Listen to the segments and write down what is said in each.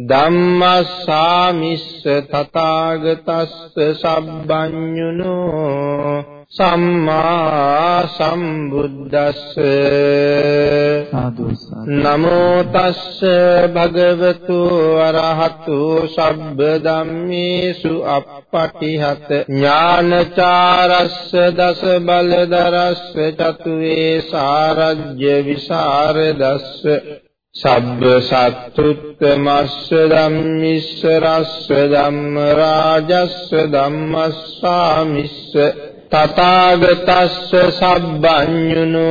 ධම්මස්සාමිස්ස තථාගතස්ස සබ්බඤුනෝ සම්මා සම්බුද්දස්ස නමෝ තස්ස භගවතු අරහතු සබ්බ ධම්මේසු අප්පටිහත ඥානචාරස්ස දස බලදරස්ස චතුවේ සාරජ්‍ය විසරදස්ස සබ්බ සත්තුත්තමස්ස ධම්මිස්ස රස්ස ධම්ම රාජස්ස ධම්මස්සාමිස්ස තථාගතස්ස සබ්බඤුනෝ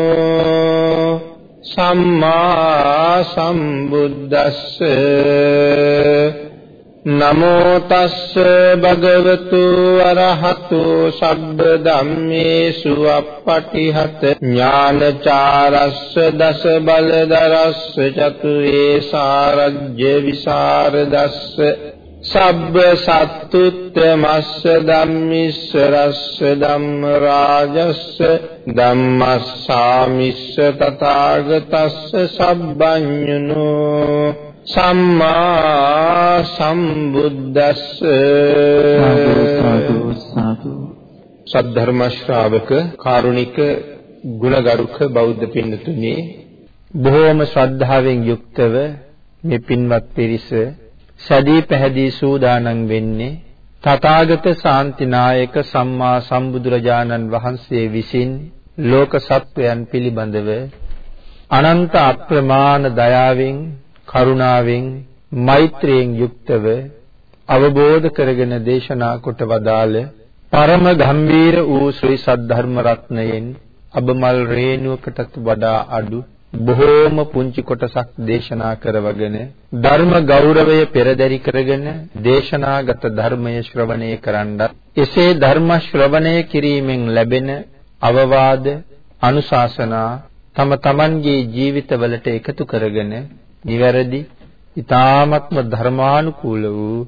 සම්මා සම්බුද්දස්ස නමෝ තස්ස භගවතු අරහතු සබ්බ ධම්මේසු අප්පටිහත ඥානචාරස්ස දස බලදරස්ස චතුවේ සාරජ්‍ය විසරදස්ස සබ්බ සත්තුත්‍රමස්ස ධම්මිස්ස රස්ස ධම්ම රාජස්ස ධම්මස්සාමිස්ස තථාගතස්ස සබ්බඤුනෝ සම්මා සම්බුද්දස්ස. සද්ධර්ම ශ්‍රාවක කාරුණික ගුණගරුක බෞද්ධ පින්නතුනි බොහෝම ශ්‍රද්ධාවෙන් යුක්තව මේ පින්වත් පිරිස සැදී පැහැදී සූදානම් වෙන්නේ තථාගත ශාන්තිනායක සම්මා සම්බුදුරජාණන් වහන්සේ විසින් ලෝක සත්වයන් පිළිබඳව අනන්ත අප්‍රමාණ දයාවෙන් කරුණාවෙන් මෛත්‍රියෙන් යුක්තව අවබෝධ කරගෙන දේශනා කොට වදාළ පරම ගම්බීර වූ ශ්‍රී සද්ධර්ම රත්නයෙන් අබමල් රේණුවකටත් වඩා අඩු බොහෝම පුංචි කොටසක් දේශනා කරවගෙන ධර්ම ගෞරවය පෙරදරි කරගෙන දේශනාගත ධර්මය ශ්‍රවණය කරන්නත් එසේ ධර්ම ශ්‍රවණය කිරීමෙන් ලැබෙන අවවාද අනුශාසනා තම තමන්ගේ ජීවිතවලට එකතු කරගෙන නිවැරදි ඊ타ත්ම ධර්මානුකූල වූ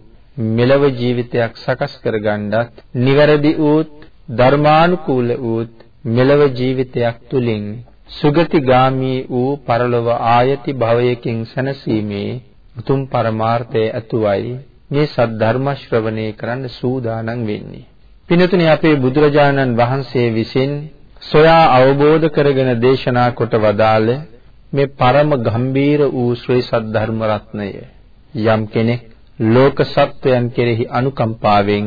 මෙලව ජීවිතයක් සකස් කරගන්නත් නිවැරදි වූත් ධර්මානුකූල වූත් මෙලව ජීවිතයක් තුලින් සුගතිගාමී වූ පරලොව ආයති භවයකින් සැනසීමේ උතුම් පරමාර්ථය ඇතුවයි මේ සද්ධර්ම ශ්‍රවණය කරන්න සූදානම් වෙන්නේ. පින්තුනි අපේ බුදුරජාණන් වහන්සේ විසින් සොයා අවබෝධ කරගෙන දේශනා කොට වදාළ මේ පරම ගම්බීර වූ ශ්‍රී සද්ධර්ම රත්නය යම් කෙනෙක් ලෝක සත්වයන් කෙරෙහි අනුකම්පාවෙන්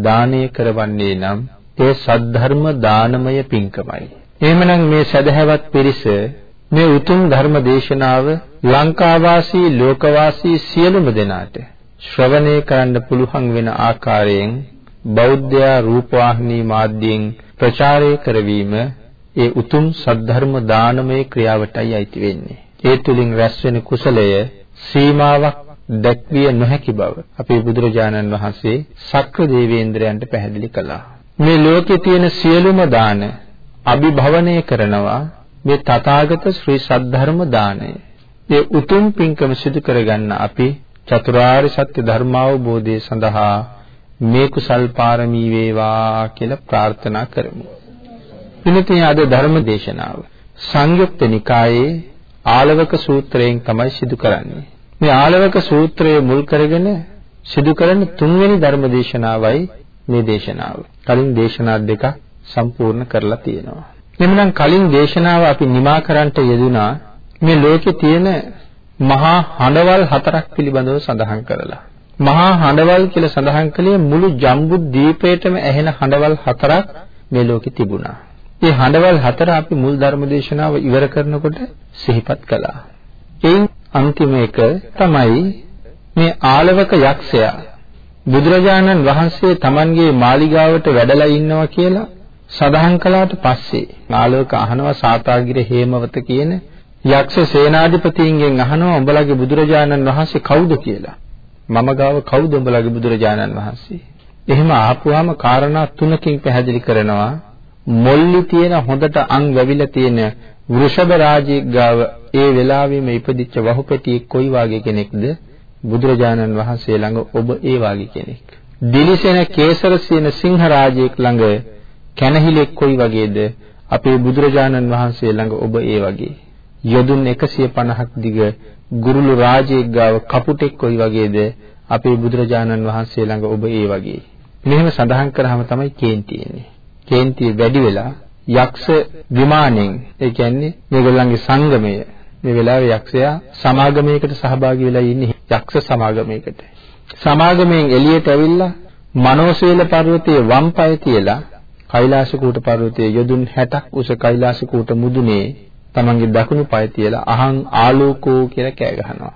දානය කරවන්නේ නම් ඒ සද්ධර්ම දානමය පින්කමයි. එහෙමනම් මේ සදහැවත් පිරිස මේ උතුම් ධර්ම දේශනාව ලංකාවාසී ලෝකවාසී සියලුම දෙනාට ශ්‍රවණය කරන්න පුළුවන් වෙන ආකාරයෙන් බෞද්ධ රූපවාහිනී මාධ්‍යයෙන් ප්‍රචාරය කරවීම ඒ උතුම් සද්ධර්ම දානමය ක්‍රියාවටයි අයිති වෙන්නේ. ඒ තුලින් රැස් වෙන කුසලය සීමාවක් දැක්විය නොහැකි බව අපේ බුදුරජාණන් වහන්සේ සක්‍ර දේවේන්ද්‍රයන්ට පැහැදිලි කළා. මේ ලෝකේ තියෙන සියලුම දාන අභිභවනය කරනවා මේ තථාගත ශ්‍රී සද්ධර්ම දාණය. ඒ උතුම් පින්කම සිදු කරගන්න අපි චතුරාර්ය සත්‍ය ධර්මාවබෝධය සඳහා මේ කුසල් පාරමී වේවා කියලා ප්‍රාර්ථනා කරමු. පිළිතුරේ අද ධර්ම දේශනාව සංයුක්ත නිකායේ ආලවක සූත්‍රයෙන් තමයි සිදු කරන්නේ. මේ ආලවක සූත්‍රය මුල් කරගෙන සිදු කරන තුන්වෙනි ධර්ම දේශනාවයි මේ දේශනාව. කලින් දේශනා දෙක සම්පූර්ණ කරලා තියෙනවා. එhmenan කලින් දේශනාව අපි නිමා කරන්නට යෙදුනා මේ ලෝකේ තියෙන මහා හඬවල් හතරක් පිළිබඳව සඳහන් කරලා. මහා හඬවල් කියලා සඳහන් කළේ මුළු ජම්බු දීපේටම ඇහෙන හඬවල් හතරක් මේ ලෝකේ තිබුණා. මේ හඬවල් හතර අපි මුල් ධර්ම දේශනාව ඉවර කරනකොට සිහිපත් කළා. එයින් අන්තිම එක තමයි මේ ආලවක යක්ෂයා බුදුරජාණන් වහන්සේ Tamanගේ මාලිගාවට වැඩලා ඉන්නවා කියලා සඳහන් කළාට පස්සේ ආලවක අහනවා සාතාගිර හේමවත කියන යක්ෂ සේනාධිපතියින්ගෙන් අහනවා උඹලගේ බුදුරජාණන් වහන්සේ කවුද කියලා. මම ගාව කවුද උඹලගේ බුදුරජාණන් වහන්සේ? එහෙම ආපුවාම කාරණා තුනකින් පැහැදිලි කරනවා. මොල්ලි තියෙන හොඳට අං වැවිලා තියෙන වෘෂභ රාජයෙක් ගාව ඒ වෙලාවෙම ඉපදිච්ච වහුපැටියෙක් කොයි වාගේ කෙනෙක්ද? බුදුරජාණන් වහන්සේ ළඟ ඔබ ඒ වාගේ කෙනෙක්. දිලිසෙන කේසර සීන සිංහ රාජයෙක් ළඟ කැනහිලෙක් කොයි වගේද? අපේ බුදුරජාණන් වහන්සේ ළඟ ඔබ ඒ වගේ. යොදුන් 150ක් දිග ගුරුළු රාජයෙක් ගාව කපුටෙක් කොයි වගේද? අපේ බුදුරජාණන් වහන්සේ ළඟ ඔබ ඒ වගේ. මෙහෙම සඳහන් කරාම තමයි කේන්ති එන්නේ. කේන්තිය වැඩි වෙලා යක්ෂ විමානෙන් ඒ කියන්නේ මේගොල්ලන්ගේ සංගමය මේ වෙලාවේ යක්ෂයා සමාගමයකට සහභාගී වෙලා ඉන්නේ යක්ෂ සමාගමයකට. සමාගමෙන් එළියට ඇවිල්ලා මනෝශීල පර්වතයේ වම් පාය තියලා කෛලාසකූට පර්වතයේ යොදුන් 60ක් උස කෛලාසකූට මුදුනේ තමන්ගේ දකුණු පාය තියලා අහං ආලෝකෝ කියලා කෑ ගහනවා.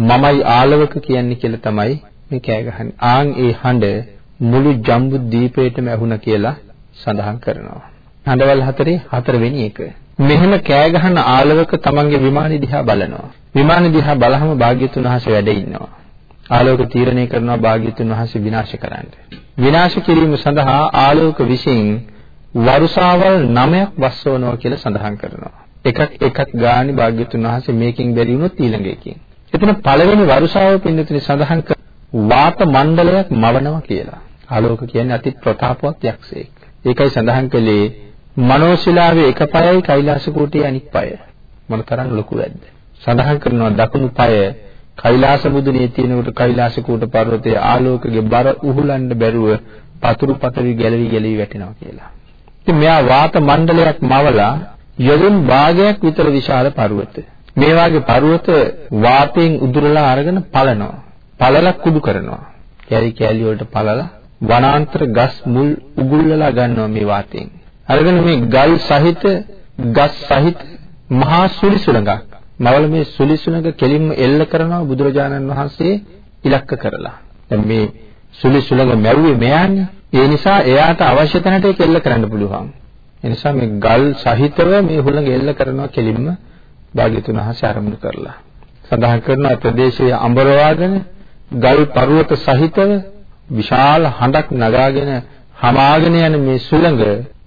මමයි ආලවක කියන්නේ කියලා තමයි මේ කෑ ගහන්නේ. ආන් ඒ හඬ මුළු ජම්බු දීපේටම ඇහුණා කියලා සඳහන් කරනවා. හඬවල් හතරේ හතරවෙනි එක. මෙහෙම කෑ ගහන ආලවක තමන්ගේ විමානෙ දිහා බලනවා. විමානෙ දිහා බලහම භාග්‍යතුන් වහන්සේ වැඩ ඉන්නවා. ආලෝක තීරණය කරනවා භාග්‍යතුන් වහන්සේ විනාශ කරන්න. විනාශ කිරීම සඳහා ආලෝක විසින් වරුසාවල් 9ක් වස්සවනවා කියලා සඳහන් කරනවා. එකක් එකක් ගානේ භාග්‍යතුන් වහන්සේ මේකෙන් බැරි වුණොත් ඊළඟ එකකින්. එතන පළවෙනි වරුසාව පින්නතුනි සඳහන් කර වාත මණ්ඩලයක් මවනවා කියලා. ආලෝක කියන්නේ අති ප්‍රතාපවත් යක්ෂයෙක්. ඒකයි සඳහන් කළේ මනෝශිලාවේ එක පයයි කෛලාස කූටේ අනිත් පය. මොනතරම් ලොකු වැද්ද. සඳහන් කරනවා දකුණු පය කෛලාස බුදුනේ තියෙනකොට කෛලාස කූට පර්වතයේ ආලෝකයේ බර උහුලන්න බැරුව පතුරු පතරි ගැලවි ගැලවි වැටෙනවා කියලා. ඉතින් මෙයා වාත මණ්ඩලයක් මවලා යොදුන් භාගයක් විතර විශාල පර්වත. මේ වාගේ පර්වත වාතයෙන් උදුරලා අරගෙන පලනවා. පලලා කුඩු කරනවා. කැරි කැලි වලට පලලා වනාන්තර ගස් මුල් උගුල්ලලා ගන්නවා මේ වාතයෙන්. අරගෙන මේ ගල් සහිත ගස් සහිත මහා සුලි සුළඟක් මවල මේ සුලි සුළඟ කෙලින්ම එල්ල කරනවා බුදුරජාණන් වහන්සේ ඉලක්ක කරලා. දැන් මේ සුලි සුළඟ මැව්වේ මෙයානේ. ඒ නිසා එයාට අවශ්‍ය තැනට ඒක එල්ල කරන්න පුළුවන්. ඒ නිසා මේ ගල් සහිතව මේ හුළඟ එල්ල කරනවා කෙලින්ම භාග්‍යතුන් වහන්සේ ආරම්භ කරලා. සඳහන් කරනවා ප්‍රදේශයේ අඹරවාගෙන ගල් පර්වත සහිතව විශාල හඬක් නගාගෙන හමාගෙන යන මේ සුළඟ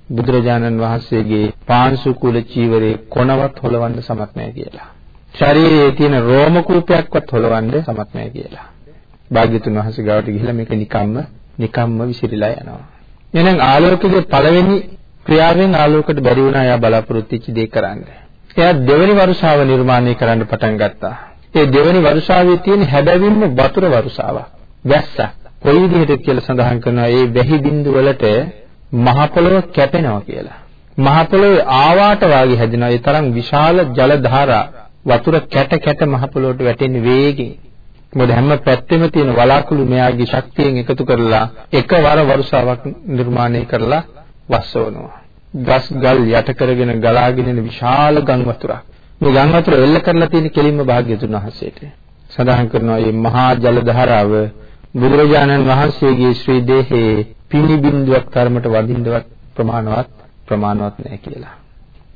බුදුරජාණන් වහන්සේගේ පාංශු කුල චීවරේ කොනවත් හොලවන්න සමත් නැහැ කියලා. ශරීරයේ තියෙන රෝම කූපයක්වත් හොලවන්න සමත් නැහැ කියලා. භාග්‍යතුන් වහන්සේ ගාවට ගිහිල්ලා මේක නිකම්ම නිකම්ම විසිරීලා යනවා. එහෙනම් ආලෝකයේ පළවෙනි ක්‍රියාවෙන් ආලෝකයට බැරි වුණා එයා බලාපොරොත්තු වෙච්ච දේ කරන්න. එයා දෙවෙනි වරුසාව නිර්මාණය කරන්න පටන් ගත්තා. ඒ දෙවෙනි වරුසාවේ තියෙන හැබැවින්ම වතුර වරුසාවක්. වැස්ස. කොයි විදිහට කියලා සඳහන් කරනවා මේ වැහි බින්දු වලට මහ පොළොව කැපෙනවා කියලා. මහ පොළොවේ ආවාට වාගේ හැදෙනවා. ඒ තරම් විශාල ජල ධාරා වතුර කැට කැට මහ පොළොවට වැටෙන වේගෙන්. මොකද හැම පැත්තෙම තියෙන වලාකුළු මෙයාගේ ශක්තියෙන් එකතු කරලා එකවර වර්ෂාවක් නිර්මාණය කරලා වස්සවනවා. ගස් ගල් යට කරගෙන ගලාගෙන එන විශාල ගම් වතුරක්. මේ ගම් වතුර එල්ල කරලා තියෙන කෙලින්ම භාග්‍යතුන් වහන්සේට. සඳහන් කරනවා මේ මහා ජල ධාරාව බුදුරජාණන් වහන්සේගේ ශ්‍රී දේහයේ පිණි බින්දුවක් තරමට වදින්නවත් ප්‍රමාණවත් ප්‍රමාණවත් නැහැ කියලා.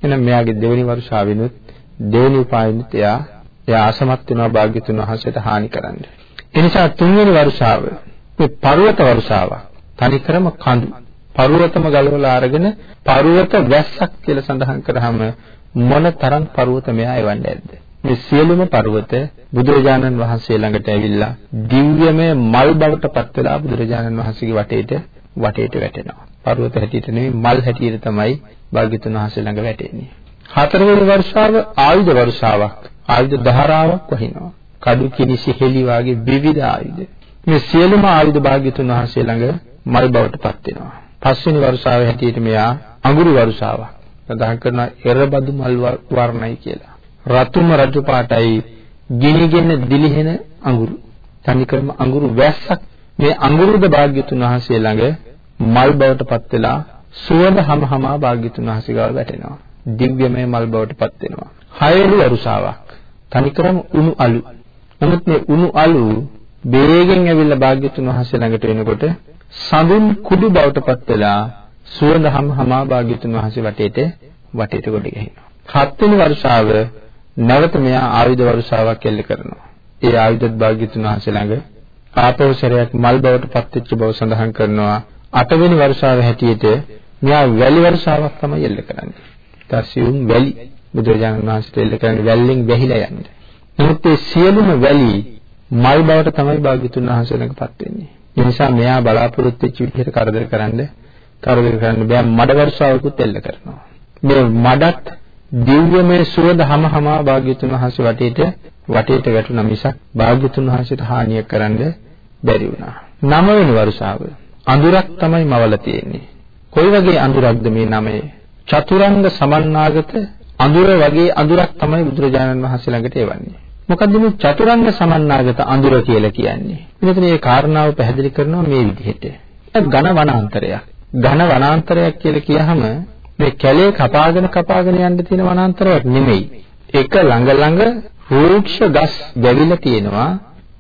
එහෙනම් මෙයාගේ දෙවෙනි වර්ෂාවෙනුත් දෙවෙනි උපායෙනුත් එයා එයා අසමත් වෙනවා භාග්‍යතුන් වහන්සේට හානි කරන්න. ඒ නිසා තුන්වෙනි වර්ෂාව මේ පර්වත වර්ෂාව තනිකරම කඳු පර්වතම ගලවලා අරගෙන පර්වත වැස්සක් කියලා සඳහන් කරාම මොන තරම් පර්වත මෙයා එවන්නේ නැද්ද? මේ සියලුම පර්වත බුදුරජාණන් වහන්සේ ළඟට ඇවිල්ලා දිව්‍යමය මල් බවට පත් වෙලා බුදුරජාණන් වහන්සේගේ වටේට වටේට වැටෙනවා. පර්වත හැටියට නෙවෙයි මල් හැටියට තමයි භාග්‍යතුන් වහන්සේ ළඟ වැටෙන්නේ. හතරවෙනි වර්ෂාව ආයුධ වර්ෂාවක්. ආයුධ ධාරාවක් වහිනවා. කඩු කිනිසි හෙලි වාගේ විවිධ ආයුධ. මේ සියලුම ආයුධ භාග්‍යතුන් වහන්සේ ළඟ මල් බවට පත් වෙනවා. පස්වෙනි වර්ෂාවේ හැටියට මෙයා අඟුරු වර්ෂාවක්. සඳහන් කරන එරබදු මල් වර්ණයි කියලා. රතුම රජු පාටයි ගිනිගෙන දිලිහෙන අඟුරු. තනිකරම අඟුරු වැස්සක් මේ අඟුරුද භාග්‍යතුන් වහන්සේ ළඟ මල් බවට පත් වෙලා සුවඳ හැමහමා භාග්‍යතුන් වහන්සේ ගාව වැටෙනවා. දිව්‍යමය මල් බවට පත් වෙනවා. හයලු වරුසාවක්. තනිකරම උණු අලු. නමුත් මේ උණු අලු බේගෙන් ඇවිල්ලා භාග්‍යතුන් වහන්සේ ළඟට එනකොට සඳුන් කුඩු බවට පත් වෙලා සුවඳ හැමහමා භාග්‍යතුන් වහන්සේ වටේට වටේට කොට ගහිනවා. හත්වෙනි වර්ෂාව නැවත මෙයා ආයුධ වර්ෂාවක් එල්ල කරනවා. ඒ ආයුධත් භාග්‍යතුන් වහන්සේ ළඟ ආපෞසරයක් මල් බවට පත්වෙච්ච බව සඳහන් කරනවා. අටවෙනි වර්ෂාව හැටියට මෙයා වැලි වර්ෂාවක් තමයි එල්ල කරන්නේ. තසියුම් වැලි බුදුරජාණන් වහන්සේට එල්ල කරන්නේ වැල්ලෙන් වැහිලා යන්නේ. නමුත් මේ සියලුම වැලි මල් බවට තමයි භාග්‍යතුන් වහන්සේ ළඟපත් වෙන්නේ. ඒ නිසා මෙයා බලාපොරොත්තු වෙච්ච විදිහට කරදර කරන්න කරදර කරන්න බෑ මඩ වර්ෂාවකුත් එල්ල කරනවා. මේ මඩත් දිව්‍යමය සුවඳ හැමහමා භාග්‍යතුන් වහන්සේ වටේට වටේට වැටුණා මිසක් භාග්‍යතුන් වහන්සේට හානියක් කරන්න බැරි වුණා. නවවෙනි වර්ෂාව අඳුරක් තමයි මවල තියෙන්නේ. කොයි වගේ අඳුරක්ද මේ නමේ? චතුරංග සමන්නාගත අඳුර වගේ අඳුරක් තමයි බුදුරජාණන් වහන්සේ ළඟට එවන්නේ. මොකද්ද මේ චතුරංග සමන්නාගත අඳුර කියලා කියන්නේ? මෙතන මේ කාරණාව පැහැදිලි කරනවා මේ විදිහට. ඝන වනාන්තරයක්. ඝන වනාන්තරයක් කියලා කියහම මේ කැලේ කපාගෙන කපාගෙන යන්න තියෙන වනාන්තරයක් නෙමෙයි. එක ළඟ ළඟ රූක්ෂ ගස් ගැවිලා තියෙනවා.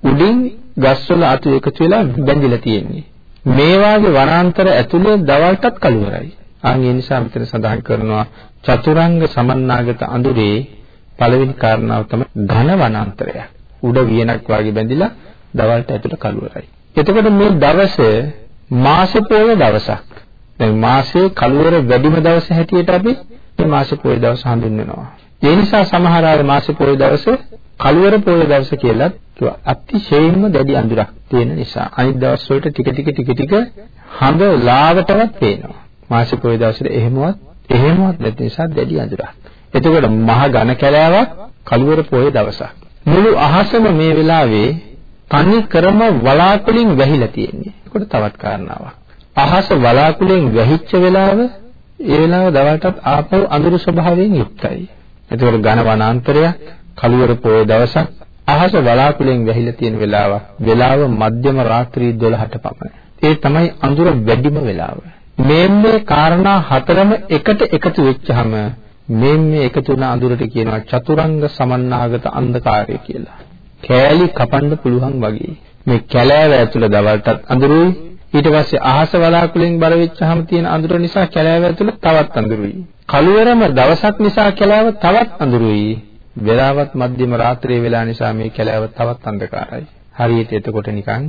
උඩින් ගස්වල අතු එකතු වෙලා බැඳිලා තියෙන්නේ. මේ වාගේ වනාන්තර ඇතුලේ දවල්ටත් කළුවරයි. ආන් ඒ නිසා මෙතන සඳහන් කරනවා චතුරංග සමන්නාගත අඳුරේ පළවෙනි කාරණාව තමයි ඝන වනාන්තරය. උඩ වියනක් වාගේ බැඳිලා දවල්ට ඇතුළට කළුවරයි. එතකොට මේ දවසේ මාස පොය දවසක්. දැන් මාසයේ කළුවර වැඩිම දවස හැටියට අපි මේ මාස පොය දවස හඳුන්වනවා. ඒ නිසා සමහර අය මාස පොය දවසේ කළුවර පොය දවස කියලා කිව්වා. අතිශයින්ම දැඩි අඳුරක් තියෙන නිසා අනිත් දවස් වලට ටික ටික ටික ටික හඳ ලාවටවත් පේනවා. මාස පොය දවසට එහෙමවත් එහෙමවත් නැති නිසා දැඩි අඳුරක්. එතකොට මහ ඝන කැලෑවක් කළුවර පොය දවසක්. මුළු අහසම මේ වෙලාවේ තනි කරම වලාකුලින් වැහිලා තියෙන්නේ. ඒකට තවත් කාරණාවක්. අහස වලාකුලෙන් වැහිච්ච වෙලාව ඒ වෙලාව දවල්ටත් ආපහු අඳුරු ස්වභාවයෙන් යුක්තයි. එතකොට ඝන වනාන්තරයක් කළුවර පොය දවසක් අහස වලාකුලෙන් වැහිලා තියෙන වෙලාව. වෙලාව මධ්‍යම රාත්‍රී 12ට පමණ. ඒ තමයි අඳුර වැඩිම වෙලාව. මේ මේ කාරණා හතරම එකට එකතු වෙච්චහම මේ මේ එකතු වුණ අඳුරට කියනවා චතුරංග සමන්නාගත අන්ධකාරය කියලා. කෑලි කපන්න පුළුවන් වගේ. මේ කැලෑව ඇතුළේ දවල්ටත් අඳුරුයි ඊට පස්සේ අහස වලාකුලෙන් බර වෙච්චාම තියෙන අඳුර නිසා කැලෑව ඇතුළේ තවත් අඳුරුයි. කළුවරම දවසක් නිසා කැලෑව තවත් අඳුරුයි. වෙලාවත් මධ්‍යම රාත්‍රියේ වෙලා නිසා මේ කැලෑව තවත් අන්ධකාරයි. හරියට එතකොට නිකන්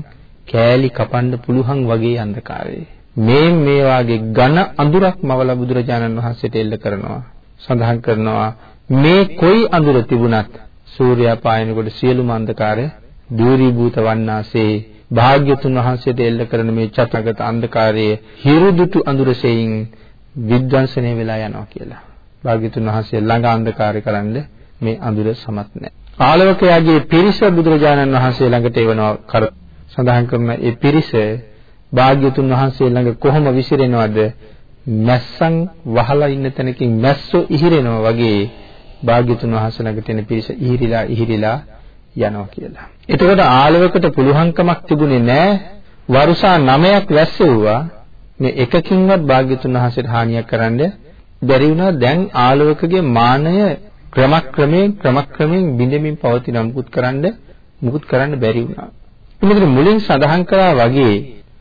කෑලි කපන්න පුළුවන් වගේ අන්ධකාරයි. මේ මේ වාගේ ඝන අඳුරක් මවල බුදුරජාණන් වහන්සේට එල්ල කරනවා. සඳහන් කරනවා මේ කොයි අඳුර තිබුණත් සූර්යයා පායනකොට සියලුම අන්ධකාරය දූරීභූත වන්නාසේ භාග්‍යතුන් වහන්සේට එල්ල කරන මේ චතගත අන්ධකාරයේ හිරුදුටු අඳුරසෙයින් විද්වංශනය වෙලා යනවා කියලා. භාග්‍යතුන් වහන්සේ ළඟ අන්ධකාරය කරන්න මේ අඳුර සමත් නැහැ. ආලවකයාගේ පිරිස බුදුරජාණන් වහන්සේ ළඟට එවනවා කර සඳහන් කරන ඒ පිරිස භාග්‍යතුන් වහන්සේ ළඟ කොහොම විසිරෙනවද? මැස්සන් වහලා ඉන්න තැනකින් මැස්සෝ ඉහිරෙනවා වගේ භාග්‍යතුන් වහන්සේ ළඟට එන පිරිස ඉහිරිලා ඉහිරිලා යනවා කියලා. එතකොට ආලවකට පුළුවන්කමක් තිබුණේ නැහැ වරුසා 9ක් වැස්සෙව්වා මේ එකකින්වත් භාග්‍යතුන් වහන්සේට හානියක් කරන්න බැරි වුණා දැන් ආලවකගේ මානය ක්‍රමක්‍රමයෙන් ක්‍රමක්‍රමයෙන් බිඳෙමින් පවතින මුකුත් කරන්න මුකුත් කරන්න බැරි වුණා. මෙතන මුලින් සඳහන් කළා වගේ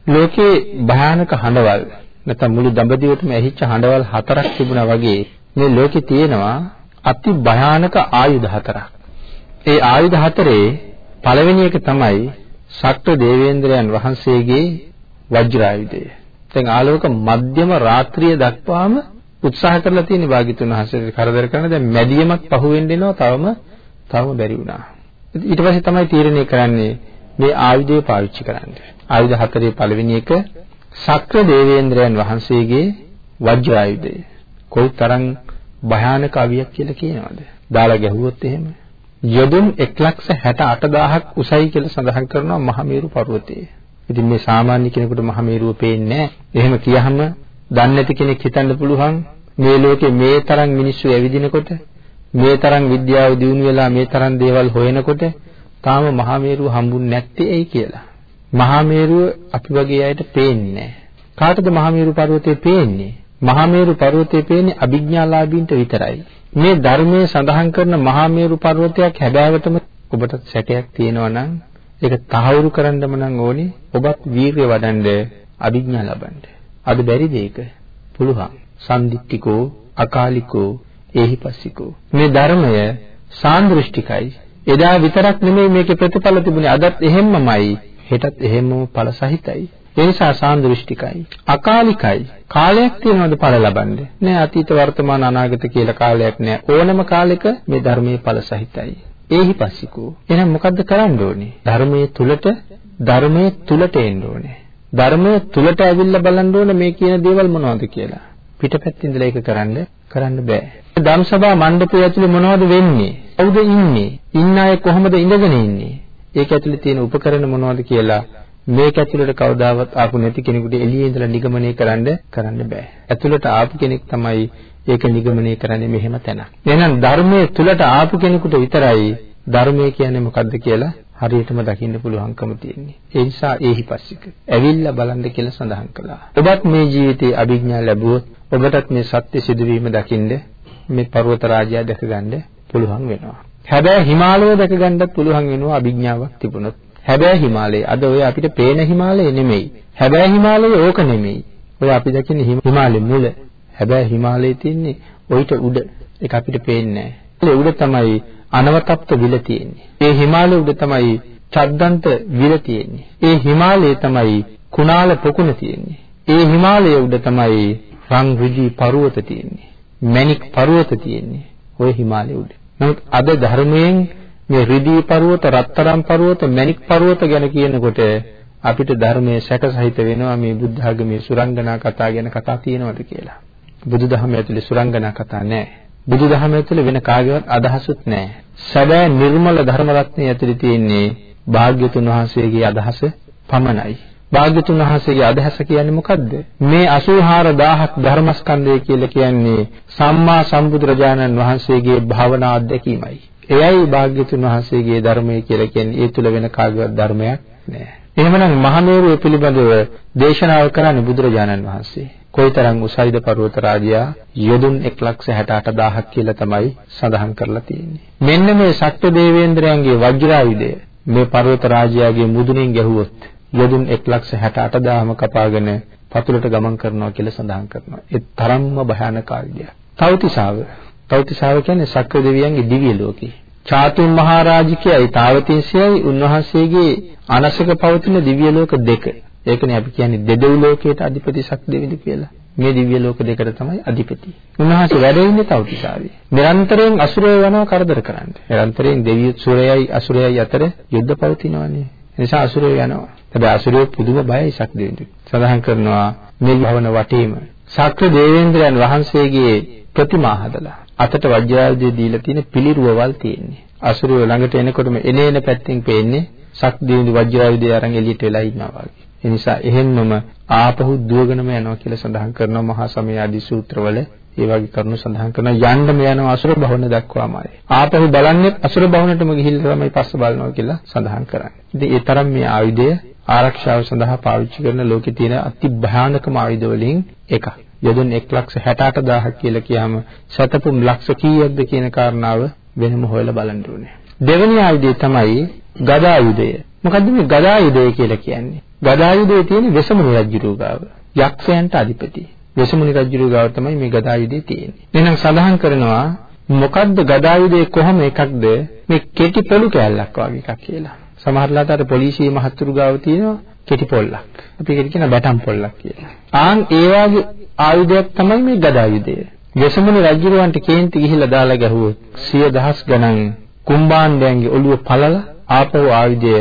ලෝකේ භයානක හඬවල් නැත්නම් මුළු දඹදිවටම ඇහිච්ච හඬවල් හතරක් තිබුණා වගේ මේ ලෝකේ තියෙනවා අති භයානක ආයුධ හතරක්. ඒ ආයුධ හතරේ පළවෙනි එක තමයි ශක්‍ර දේවේන්ද්‍රයන් වහන්සේගේ වජ්‍රායුධය. දැන් ආලෝක මධ්‍යම රාත්‍රිය දක්වාම උත්සාහ කරලා තියෙන භාග්‍යතුන් වහන්සේට කරදර කරන දැන් මැදියමක් පහුවෙන්න එනවා තවම තාම බැරි වුණා. ඊට පස්සේ තමයි තීරණය කරන්නේ මේ ආයුධය පාවිච්චි කරන්න. ආයුධ හතරේ පළවෙනි එක ශක්‍ර දේවේන්ද්‍රයන් වහන්සේගේ වජ්‍ර ආයුධය. කොයිතරම් භයානක අවියක් කියලා කියනවද? දාලා ගැහුවොත් එහෙම යොදුන් 168000ක් උසයි කියලා සඳහන් කරනවා මහමේරු පර්වතයේ. ඉතින් මේ සාමාන්‍ය කෙනෙකුට මහමේරුව පේන්නේ නැහැ. එහෙම කියහම දන්නේ නැති කෙනෙක් හිතන්න පුළුවන් මේ ලෝකේ මේ තරම් මිනිස්සු ඇවිදිනකොට මේ තරම් විද්‍යාව දියුණු වෙලා මේ තරම් දේවල් හොයනකොට තාම මහමේරුව හම්බුන්නේ නැත්තේ ඇයි කියලා. මහමේරුව අපි වගේ අයට පේන්නේ නැහැ. කාටද මහමේරු පර්වතය පේන්නේ? මහමේරු පර්වතය පේන්නේ අභිඥාලාභීන්ට විතරයි. මේ ධර්මයේ සඳහන් කරන මහමේරු පර්වතයක් හැබෑවටම ඔබට සැකයක් තියෙනවා නම් ඒක තහවුරු කරන්නම නම් ඕනේ ඔබත් වීරිය වඩන්න අභිඥා ලබන්න. අද බැරිද ඒක? පුළුවන්. සම්දිත්තිකෝ අකාලිකෝ ඒහිපස්සිකෝ. මේ ධර්මය සාන්දෘෂ්ටිකයි. එදා විතරක් නෙමෙයි මේකේ ප්‍රතිඵල තිබුණේ අදත් එහෙම්මමයි. හෙටත් එහෙම්මම ඵල සහිතයි. ඒ නිසා සාන්දෘෂ්ටිකයි. අකාලිකයි. කාලයක් තියනවද ඵල ලබන්නේ? නෑ අතීත වර්තමාන අනාගත කියලා කාලයක් නෑ. ඕනම කාලෙක මේ ධර්මයේ ඵල සහිතයි. ඒහි පස්සිකෝ. එහෙනම් මොකද්ද කරන්න ඕනේ? ධර්මයේ තුලට ධර්මයේ තුලට එන්න ඕනේ. ධර්මයේ තුලට ඇවිල්ලා බලන්න ඕනේ මේ කියන දේවල් මොනවද කියලා. පිටපැත්තේ ඉඳලා ඒක කරන්න කරන්න බෑ. ධම්සභා මණ්ඩපය ඇතුලේ මොනවද වෙන්නේ? කවුද ඉන්නේ? ඉන්න අය කොහොමද ඉඳගෙන ඉන්නේ? ඒක ඇතුලේ තියෙන උපකරණ මොනවද කියලා මේක ඇතුළට කවදාවත් ආපු නැති කෙනෙකුට එළියේ ඉඳලා නිගමනය කරන්න කරන්න බෑ. ඇතුළට ආපු කෙනෙක් තමයි ඒක නිගමනය කරන්නේ මෙහෙම තැන. එහෙනම් ධර්මයේ තුලට ආපු කෙනෙකුට විතරයි ධර්මය කියන්නේ මොකද්ද කියලා හරියටම දකින්න පුළුවන්කම තියෙන්නේ. ඒ නිසා ඒහි පස්සික. ඇවිල්ලා බලන්න කියලා සඳහන් කළා. ඔබත් මේ ජීවිතේ අභිඥා ලැබුවොත් ඔබටත් මේ සත්‍ය සිදුවීම දකින්න මේ පර්වත රාජ්‍යය දැක ගන්න පුළුවන් වෙනවා. හැබැයි හිමාලය දැක ගන්නත් පුළුවන් වෙනවා අභිඥාවක් තිබුණොත්. හැබැයි හිමාලයේ අද ඔය අපිට පේන හිමාලය නෙමෙයි. හැබැයි හිමාලය ඕක නෙමෙයි. ඔය අපි දකින හිමාලයේ මුල. හැබැයි හිමාලයේ තින්නේ ඔయిత උඩ. ඒක අපිට පේන්නේ නැහැ. උඩ තමයි අනවතප්ත විල තියෙන්නේ. ඒ හිමාලය උඩ තමයි චද්දන්ත විල තියෙන්නේ. ඒ හිමාලයේ තමයි කුණාල පොකුණ තියෙන්නේ. ඒ හිමාලය උඩ තමයි රන් රිජි පර්වත තියෙන්නේ. මැණික් පර්වත තියෙන්නේ. ওই හිමාලය උඩ. නමුත් අද ධර්මයෙන් මේ රිදී පර්වත, රත්තරන් පර්වත, මණික් පර්වත ගැන කියනකොට අපිට ධර්මයේ සැකසහිත වෙනවා මේ බුද්ධ ආගමේ සුරංගනා කතා ගැන කතා තියෙනවද කියලා. බුදුදහම ඇතුලේ සුරංගනා කතා නැහැ. බුදුදහම ඇතුලේ වෙන කාගේවත් අදහසුත් නැහැ. සැබෑ නිර්මල ධර්ම රත්නයේ ඇතුලේ තියෙන්නේ භාග්‍යතුන් වහන්සේගේ අදහස පමණයි. භාග්‍යතුන් වහන්සේගේ අදහස කියන්නේ මොකද්ද? මේ 84000ක් ධර්මස්කන්ධය කියලා කියන්නේ සම්මා සම්බුදුරජාණන් වහන්සේගේ භාවනා අධ්‍යක්ීමයි. එයයි භාග්‍යතුන් වහන්සේගේ ධර්මය කියලා කියන්නේ ඒ තුල වෙන කාගේවත් ධර්මයක් නෑ. එහෙමනම් මහමේරුව පිළිබඳව දේශනාව කරන්නේ බුදුරජාණන් වහන්සේ. කොයිතරම් උසයිද පර්වත රාජයා යොදුන් 168000ක් කියලා තමයි සඳහන් කරලා තියෙන්නේ. මෙන්න මේ සත්‍ය දේවේන්ද්‍රයන්ගේ වජ්‍රායුධය මේ පර්වත රාජයාගේ මුදුනින් ගැහුවොත් යොදුන් 168000ම කපාගෙන පතුලට ගමන් කරනවා කියලා සඳහන් කරනවා. ඒ තරම්ම භයානක ආයුධයක්. තවතිසාව තවතිසාව කියන්නේ සක්‍ර දෙවියන්ගේ දිව්‍ය ලෝකේ. චාතුම් මහරජිකයයි තාවතිංශයයි උන්වහන්සේගේ අනසක පවතින දිව්‍ය ලෝක දෙක. ඒකනේ අපි කියන්නේ දෙදෙව් ලෝකයට අධිපති සක් දෙවිඳු කියලා. මේ දිව්‍ය ලෝක දෙකට තමයි අධිපති. උන්වහන්සේ වැඩ ඉන්නේ තවතිසාවේ. නිරන්තරයෙන් අසුරයෝ යනවා කරදර කරන්න. නිරන්තරයෙන් දෙවියෝ සුරයයි අසුරයයි අතර යුද්ධ පවතිනවානේ. නිසා අසුරයෝ යනවා. හැබැයි අසුරයෝ පුදුම බයයි සක් දෙවිඳු. සඳහන් කරනවා මේ භවන වටේම සක්‍ර දේවේන්ද්‍රයන් වහන්සේගේ ප්‍රතිමා හදලා අතට වජ්‍රායුධය දීලා තියෙන පිළිරුවවල් තියෙන්නේ. අසුරයෝ ළඟට එනකොටම එනේන පැත්තෙන් පේන්නේ සක් දෙවිඳු වජ්‍රායුධය අරන් එළියට වෙලා ඉන්නවා වගේ. ඒ නිසා එහෙම්මම ආපහු දුවගෙනම යනවා කියලා සඳහන් කරනවා මහා සමය ආදී සූත්‍රවල ඒ වගේ කරුණු සඳහන් කරනවා යන්නම යනවා අසුර භවන දක්වාමයි. ආපහු බලන්නේ අසුර භවනටම ගිහිල්ලා තමයි පස්ස බලනවා කියලා සඳහන් කරන්නේ. ඉතින් ඒ තරම් මේ ආයුධය ආරක්ෂාව සඳහා පාවිච්චි කරන ලෝකේ තියෙන අති භයානකම ආයුධ වලින් එකක්. යොදුන් 168000ක් කියලා කියාම සතපුම් ලක්ෂ කීයක්ද කියන කාරණාව වෙනම හොයලා බලන්න ඕනේ. දෙවෙනි ආයුධය තමයි ගදායුධය. මොකද්ද මේ ගදායුධය කියලා කියන්නේ? ගදායුධයේ තියෙන වෙසමුණි රජුගේ ගාව. යක්ෂයන්ට අධිපති. වෙසමුණි රජුගේ ගාව තමයි මේ ගදායුධය තියෙන්නේ. එහෙනම් සඳහන් කරනවා මොකද්ද ගදායුධයේ කොහොම එකක්ද මේ කෙටි පොළු කෑල්ලක් වගේ එකක් කියලා. සමහරලාට අර පොලිසිය මහත්තුරු ගාව තියෙනවා කෙටි පොල්ලක්. අපි ඒකට කියන බැටම් පොල්ලක් කියලා. ආන් ඒ වගේ ආයුධයක් තමයි මේ ගදායුධය. වෙසමුණි රජුරවන්ට කේන්ති ගිහිල්ලා දාලා ගැහුවොත් සිය දහස් ගණන් කුම්භාණ්ඩයන්ගේ ඔළුව පළලා ආපහු ආයුධය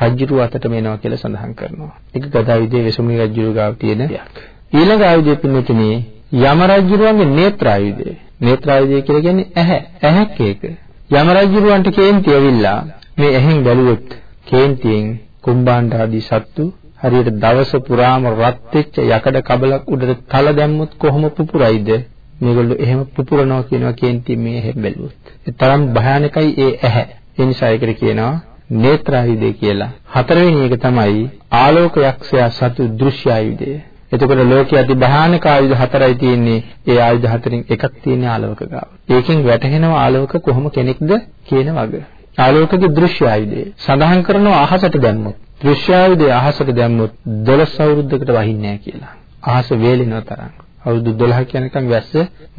රජ්ජුරුව අතටම එනවා කියලා සඳහන් කරනවා. ඒක ගදායුධයේ වෙසමුණි රජ්ජුරුව ගාව තියෙන දෙයක්. ඊළඟ ආයුධය පින්නතුනේ යම රජ්ජුරුවන්ගේ නේත්‍රායුධය. නේත්‍රායුධය කියලා කියන්නේ ඇහැ. ඇහැක් ඒක. යම රජුරවන්ට කේන්ති ඇවිල්ලා මේ ඇහෙන් බැලුවොත් කේන්තියෙන් කුම්භාණ්ඩ ආදී සත්තු හරියට දවස පුරාම රත් වෙච්ච යකඩ කබලක් උඩට තල දැම්මොත් කොහොම පුපුරයිද මේගොල්ලෝ එහෙම පුපුරනවා කියනවා කේන්ති මේ ඇහෙන් බැලුවොත් ඒ තරම් භයානකයි ඒ ඇහැ ඒ නිසා ඒකට කියනවා නේත්‍රායුධය කියලා හතරවෙනි එක තමයි ආලෝක යක්ෂයා සතු දෘශ්‍ය ආයුධය එතකොට ලෝකයේ අති භයානක ආයුධ හතරයි තියෙන්නේ. ඒ ආයුධ හතරින් එකක් තියෙන්නේ ආලෝක ගාව. ඒකෙන් වැටහෙනවා ආලෝක කොහොම කෙනෙක්ද කියන වග. ආලෝකගේ දෘශ්‍ය ආයුධය. සඳහන් කරනවා අහසට දැම්මොත්. දෘශ්‍ය ආයුධය අහසට දැම්මොත් 12 අවුරුද්දකට වහින්නේ නැහැ කියලා. අහස වේලෙනව තරම්. අවුරුදු 12 කියනකම් වැස්ස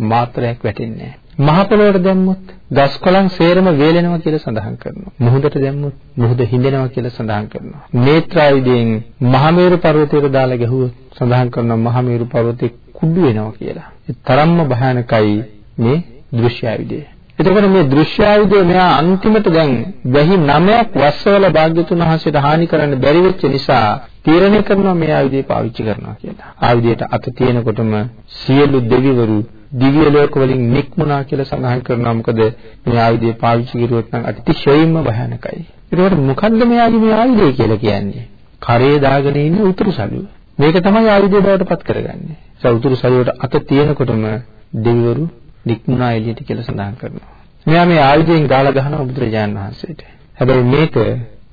මාත්‍රයක් වැටෙන්නේ නැහැ. මහ පොළොවට දැම්මොත් ගස් කොළන් සේරම වේලෙනවා කියලා සඳහන් කරනවා. මුහුදට දැම්මොත් මුහුද හිඳෙනවා කියලා සඳහන් කරනවා. නේත්‍රායුධයෙන් මහමේරු පර්වතයට දාලා ගැහුවොත් සඳහන් කරනවා මහමේරු පර්වතේ කුඩු වෙනවා කියලා. ඒ තරම්ම භයානකයි මේ දෘශ්‍ය ආයුධය. එතකොට මේ දෘශ්‍ය ආයුධය මෙහා අන්තිමට දැන් වැහි නමයක් වස්සවල භාග්‍යතුන් වහන්සේට හානි කරන්න බැරි වෙච්ච නිසා තීරණය කරනවා මේ ආයුධය පාවිච්චි කරනවා කියලා. ආයුධයට අත තියෙනකොටම සියලු දෙවිවරු දිව්‍ය ලෝක වලින් නික්මුණා කියලා සඳහන් කරනවා. මොකද මේ ආයුධය පාවිච්චි කරුවොත් නම් අතිශයින්ම භයානකයි. ඒකට මොකද්ද මෙයාගේ මේ ආයුධය කියලා කියන්නේ? කරේ දාගෙන ඉන්න උතුරු සළුව. මේක තමයි ආයුධය බවට පත් කරගන්නේ. ඒ උතුරු සළුවට අත තියෙනකොටම දෙවිවරු නික්මුණා එළියට කියලා සඳහන් කරනවා. මෙයා මේ ආයුධයෙන් ගාලා ගහනවා බුදුරජාණන් වහන්සේට. හැබැයි මේක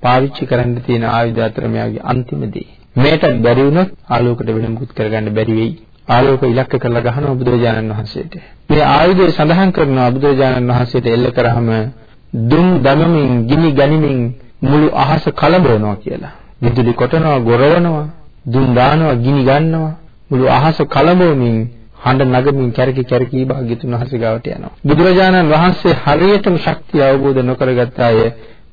පාවිච්චි කරන්න තියෙන ආයුධ අතර මෙයාගේ අන්තිම දේ. මේට බැරි වුණොත් ආලෝකයට වෙන මුකුත් කරගන්න බැරි වෙයි. ආලෝක ඉලක්ක කරලා ගහනවා බුදුරජාණන් වහන්සේට. මේ ආයුධය සඳහන් කරනවා බුදුරජාණන් වහන්සේට එල්ල කරාම දුම් දමමින් ගිනි ගනිමින් මුළු අහස කලබවනවා කියලා. විදුලි කොටනවා, ගොරවනවා, දුම් දානවා, ගිනි ගන්නවා, මුළු අහස කලබවමින් හඬ නගමින් කැරකි කැරකි භාග්‍යතුන් වහන්සේ ගාවට යනවා. බුදුරජාණන් වහන්සේ හරියටම ශක්තිය අවබෝධ නොකරගත් අය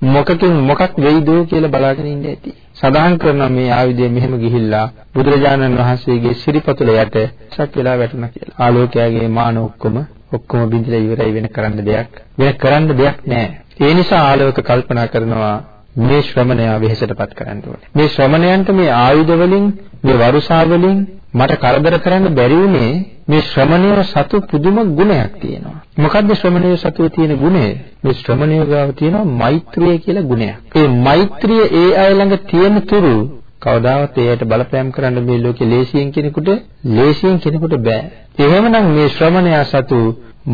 මොකකින් මොකක් වෙයිද කියලා බලාගෙන ඉන්න ඇති. සඳහන් කරනවා මේ ආයුධය මෙහෙම ගිහිල්ලා බුදුරජාණන් වහන්සේගේ සිරිපතුල යට සක් වෙලා වැටුණා කියලා. ආලෝකයාගේ මාන ඔක්කොම ඔක්කොම බිඳිලා ඉවරයි වෙන කරන්න දෙයක්. වෙන කරන්න දෙයක් නැහැ. ඒ නිසා ආලෝක කල්පනා කරනවා මේ ශ්‍රමණයා වෙහෙසටපත් කරන්න ඕනේ. මේ ශ්‍රමණයන්ට මේ ආයුධ වලින්, මේ වරුසා වලින් මට කරදර කරන්න බැරි වුණේ මේ ශ්‍රමණය සතු පුදුම ගුණයක් තියෙනවා. මොකද්ද ශ්‍රමණය සතුවේ තියෙන ගුණය? මේ ශ්‍රමණය ගාව තියෙනවා මෛත්‍රිය කියලා ගුණයක්. ඒ මෛත්‍රිය ඒ අය ළඟ තියෙන තුරු කවදාවත් ඒයට බලපෑම් කරන්න මේ ලෝකේ ලේසියෙන් කෙනෙකුට ලේසියෙන් කෙනෙකුට බෑ. එහෙමනම් මේ ශ්‍රමණයා සතු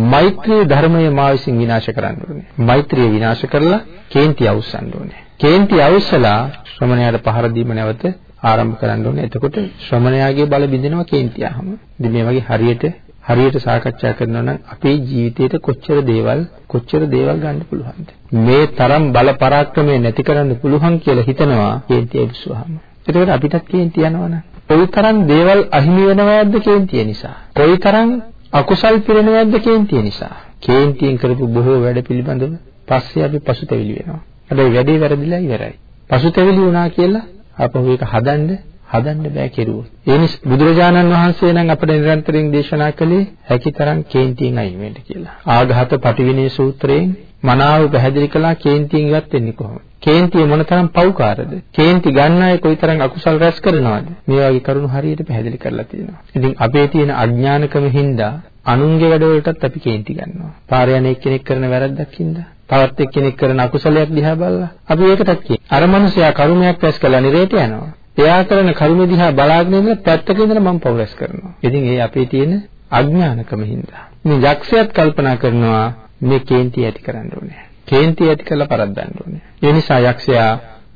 මෛත්‍රී ධර්මය මා විසින් විනාශ කරන්න ඕනේ. මෛත්‍රිය විනාශ කරලා කේන්ති අවසන් ඕනේ. කේන්ති අවසලා ශ්‍රමණයාට පහර දීම නැවත ආරම්භ කරන්න ඕනේ. එතකොට ශ්‍රමණයාගේ බල බිඳිනවා කේන්තියහම. ඉතින් මේ වගේ හරියට හරියට සාකච්ඡා කරනවා නම් අපේ ජීවිතේට කොච්චර දේවල් කොච්චර දේවල් ගන්න පුළුවන්ද? මේ තරම් බල පරාක්‍රමය නැති කරන්න පුළුවන් කියලා හිතනවා කේන්තිය විශ්වාසම. එතකොට අපිටත් කේන්ති යනවනම් කොයිතරම් දේවල් අහිමි වෙනවද කේන්තිය නිසා? කොයිතරම් අකුසල් පිරෙනවද කේන්තිය නිසා? කේන්තියෙන් කරපු බොහෝ වැඩ පිළිබඳව පස්සේ අපි පසුතැවිලි වෙනවා. හැබැයි වැඩේ වැරදිලා ඉවරයි. පසුතැවිලි වුණා කියලා අපහු ඒක හදන්න හදන්න බෑ කෙරුවොත්. ඒ නිසා බුදුරජාණන් වහන්සේ නම් අපිට නිරන්තරයෙන් දේශනා කළේ හැකිතරම් කේන්තියෙන් අයින් වෙන්න කියලා. ආඝාත පටිවිණේ සූත්‍රයෙන් මනාව පැහැදිලි කළා කේන්තියෙන් ඉවත් වෙන්නේ කොහොමද? කේන්තිය මොනතරම් පව්කාරද? කේන්ති ගන්න අය කොයිතරම් අකුසල් රැස් කරනවද? මේ වගේ කරුණු හරියට පැහැදිලි කරලා තියෙනවා. ඉතින් අපේ තියෙන අඥානකම හින්දා අනුන්ගේ වැඩවලටත් අපි කේන්ති ගන්නවා. පාර යන එක්කෙනෙක් කරන වැරද්දක් හින්දා තවත් එක්කෙනෙක් කරන අකුසලයක් දිහා බලලා අපි ඒකටත් කියන. අර මනුස්සයා කරුණයක් රැස් කළා නිරේට යනවා. එයා කරන කරුණ දිහා බලාගෙන ඉඳලා පැත්තක ඉඳලා මම පව් රැස් කරනවා. ඉතින් ඒ අපේ තියෙන අඥානකම හින්දා. මේ යක්ෂයාත් කල්පනා කරනවා මේ කේන්ති ඇති කරන්න ඕනේ. කේන්ති ඇති කරලා පරද්දන්න ඕනේ. ඒ නිසා යක්ෂයා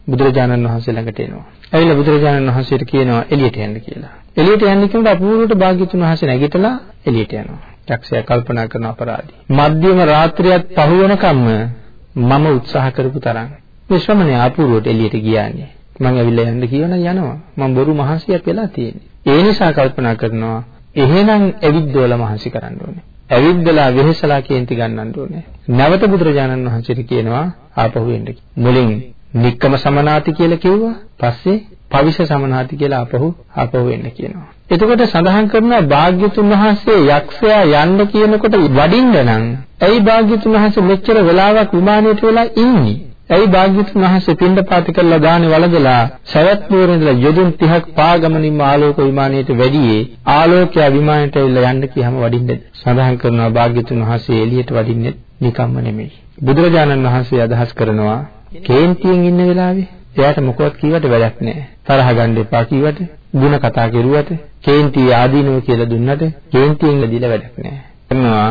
බුදුරජාණන් වහන්සේ ළඟට එනවා. ඇවිල්ලා බුදුරජාණන් වහන්සේට කියනවා එළියට යන්න කියලා. එළියට යන්න කියනකොට අපූර්වට භාග්‍යතුන් වහන්සේ නැගිටලා එළියට යනවා. යක්ෂයා කල්පනා කරන අපරාධي. මධ්‍යම රාත්‍රියත් පහු වෙනකම්ම මම උත්සාහ කරපු තරම් මේ ශ්‍රමණයා අපූර්වට එළියට ගියානේ. මං ඇවිල්ලා යන්න කියවන යනවා. මං බොරු මහන්සියක් වෙලා තියෙන්නේ. ඒ නිසා කල්පනා කරනවා එහෙනම් ඇවිද්දවල මහන්සි කරන්න ඕනේ. ඇවිද්දලා වෙහෙසලා කේන්ති ගන්නන්න ඕනේ. නැවත බුදුරජාණන් වහන්සේට කියනවා ආපහු එන්න. මුලින් නික්කම සමනාති කියලා කිව්වා. පස්සේ පවිෂ සමනාති කියලා ආපහු ආපහු එන්න කියනවා. එතකොට සඳහන් කරනවා භාග්‍යතුන් වහන්සේ යක්ෂයා යන්න කියනකොට වඩින්න නම් ඇයි භාග්‍යතුන් වහන්සේ මෙච්චර වෙලාවක් විමානයට වෙලා ඉන්නේ? ඇයි භාග්‍යතුන් වහන්සේ පින්ඩපාත කළා දානේ වළඳලා සවැත් නුවර ඉඳලා යොදුන් 30ක් පාගමනින්ම ආලෝක විමානයට වැඩියේ ආලෝකය විමානයට ඇවිල්ලා යන්න කියහම වඩින්නද? සඳහන් කරනවා භාග්‍යතුන් වහන්සේ එළියට වඩින්නේ නිකම්ම නෙමෙයි. බුදුරජාණන් වහන්සේ අදහස් කරනවා කේන්තියෙන් ඉන්න වෙලාවේ එයාට මොකවත් කියවට වැඩක් නැහැ. තරහ ගන්න එපා කිව්වට, ಗುಣ කතා කෙරුවට, කේන්ති ආදීනව කියලා දුන්නට කේන්තියෙන් ලැබිලා වැඩක් නැහැ. කරනවා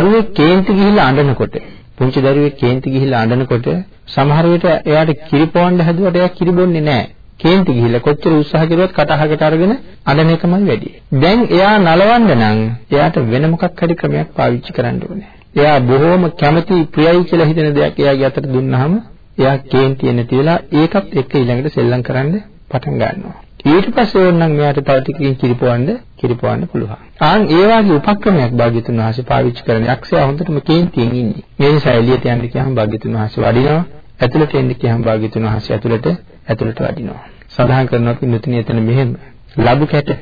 දරුවෙක් කේන්ති ගිහිල්ලා අඬනකොට, පුංචි දරුවෙක් කේන්ති ගිහිල්ලා අඬනකොට සමහර විට එයාට කිරිපොවන්න හැදුවට එයා කිරිබොන්නේ නැහැ. කේන්ති ගිහිල්ලා කොච්චර උත්සාහ කරුවත් කටහකට අරගෙන අඬන එකමයි වැඩි. දැන් එයා නලවන්න නම් එයාට වෙන මොකක් හරි ක්‍රමයක් පාවිච්චි කරන්න ඕනේ. එයා බොහොම කැමති ප්‍රියයි කියලා හිතන දෙයක් එයාගේ අතට දුන්නාම එයා කේන්තිය නැති වෙලා ඒකත් එක්ක ඊළඟට සෙල්ලම් කරන්න පටන් ගන්නවා. ඊට පස්සේ ඕනනම් මෙයාට තව ටිකකින් කිරිපොවන්න කිරිපොවන්න පුළුවන්. ආන් ඒ වගේ උපක්‍රමයක් භාග්‍යතුන් වහන්සේ පාවිච්චි කරන යක්ෂයා හොඳටම කේන්තියෙන් ඉන්නේ. මේ නිසා එළියට යන්න කියහම භාග්‍යතුන් වහන්සේ වඩිනවා. ඇතුළට එන්න කියහම භාග්‍යතුන් වහන්සේ ඇතුළට ඇතුළට වඩිනවා. සඳහන් කරනවා පින්තුණිය එතන මෙහෙම ලබු කැට